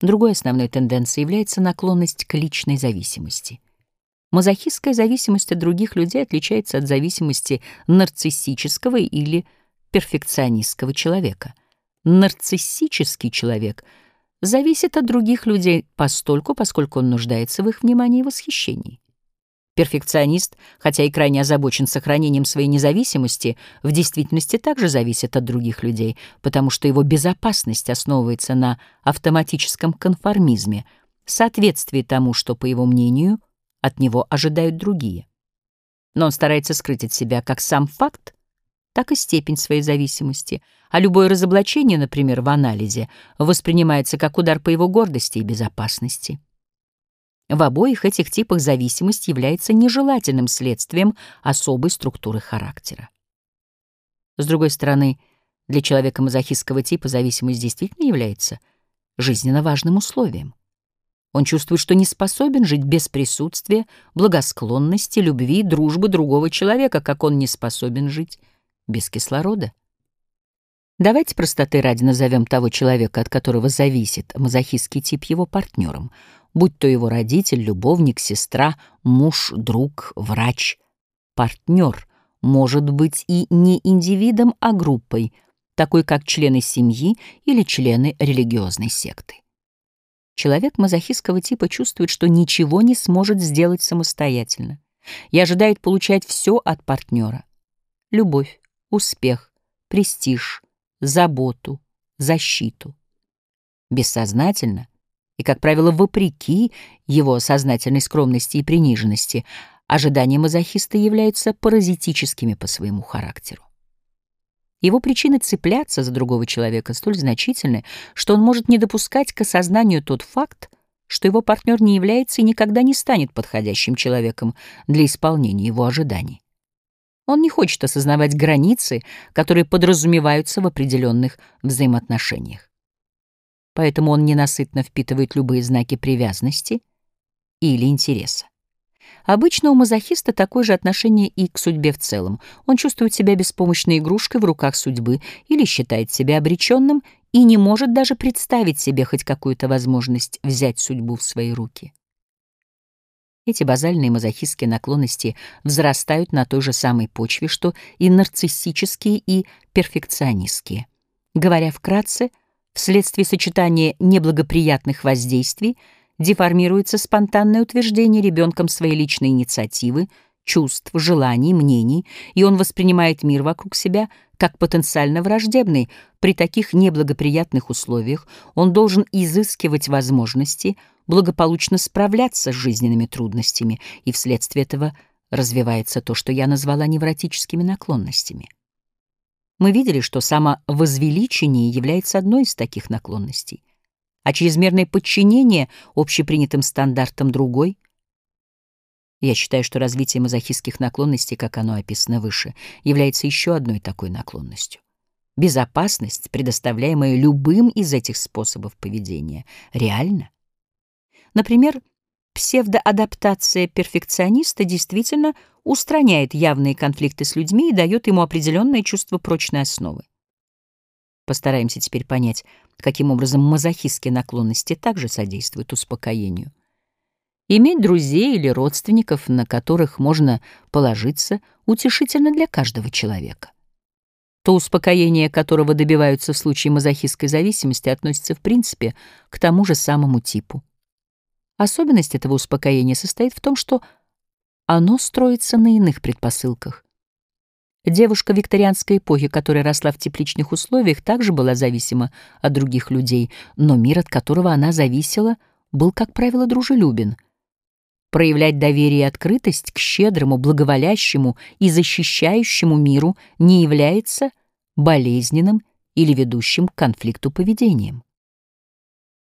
Другой основной тенденцией является наклонность к личной зависимости. Мазохистская зависимость от других людей отличается от зависимости нарциссического или перфекционистского человека. Нарциссический человек зависит от других людей постольку, поскольку он нуждается в их внимании и восхищении. Перфекционист, хотя и крайне озабочен сохранением своей независимости, в действительности также зависит от других людей, потому что его безопасность основывается на автоматическом конформизме, соответствии тому, что, по его мнению, от него ожидают другие. Но он старается скрыть от себя как сам факт, так и степень своей зависимости, а любое разоблачение, например, в анализе, воспринимается как удар по его гордости и безопасности. В обоих этих типах зависимость является нежелательным следствием особой структуры характера. С другой стороны, для человека мазохистского типа зависимость действительно является жизненно важным условием. Он чувствует, что не способен жить без присутствия, благосклонности, любви, дружбы другого человека, как он не способен жить без кислорода. Давайте простоты ради назовем того человека, от которого зависит мазохистский тип его партнером — будь то его родитель, любовник, сестра, муж, друг, врач, партнер, может быть и не индивидом, а группой, такой как члены семьи или члены религиозной секты. Человек мазохистского типа чувствует, что ничего не сможет сделать самостоятельно и ожидает получать все от партнера. Любовь, успех, престиж, заботу, защиту. Бессознательно и, как правило, вопреки его сознательной скромности и приниженности, ожидания мазохиста являются паразитическими по своему характеру. Его причины цепляться за другого человека столь значительны, что он может не допускать к осознанию тот факт, что его партнер не является и никогда не станет подходящим человеком для исполнения его ожиданий. Он не хочет осознавать границы, которые подразумеваются в определенных взаимоотношениях поэтому он ненасытно впитывает любые знаки привязанности или интереса. Обычно у мазохиста такое же отношение и к судьбе в целом. Он чувствует себя беспомощной игрушкой в руках судьбы или считает себя обреченным и не может даже представить себе хоть какую-то возможность взять судьбу в свои руки. Эти базальные мазохистские наклонности взрастают на той же самой почве, что и нарциссические и перфекционистские. Говоря вкратце, Вследствие сочетания неблагоприятных воздействий деформируется спонтанное утверждение ребенком своей личной инициативы, чувств, желаний, мнений, и он воспринимает мир вокруг себя как потенциально враждебный. При таких неблагоприятных условиях он должен изыскивать возможности благополучно справляться с жизненными трудностями, и вследствие этого развивается то, что я назвала невротическими наклонностями. Мы видели, что самовозвеличение является одной из таких наклонностей, а чрезмерное подчинение общепринятым стандартам другой. Я считаю, что развитие мазохистских наклонностей, как оно описано выше, является еще одной такой наклонностью. Безопасность, предоставляемая любым из этих способов поведения, реальна. Например, Псевдоадаптация перфекциониста действительно устраняет явные конфликты с людьми и дает ему определенное чувство прочной основы. Постараемся теперь понять, каким образом мазохистские наклонности также содействуют успокоению. Иметь друзей или родственников, на которых можно положиться, утешительно для каждого человека. То успокоение, которого добиваются в случае мазохистской зависимости, относится в принципе к тому же самому типу. Особенность этого успокоения состоит в том, что оно строится на иных предпосылках. Девушка викторианской эпохи, которая росла в тепличных условиях, также была зависима от других людей, но мир, от которого она зависела, был, как правило, дружелюбен. Проявлять доверие и открытость к щедрому, благоволящему и защищающему миру не является болезненным или ведущим к конфликту поведением.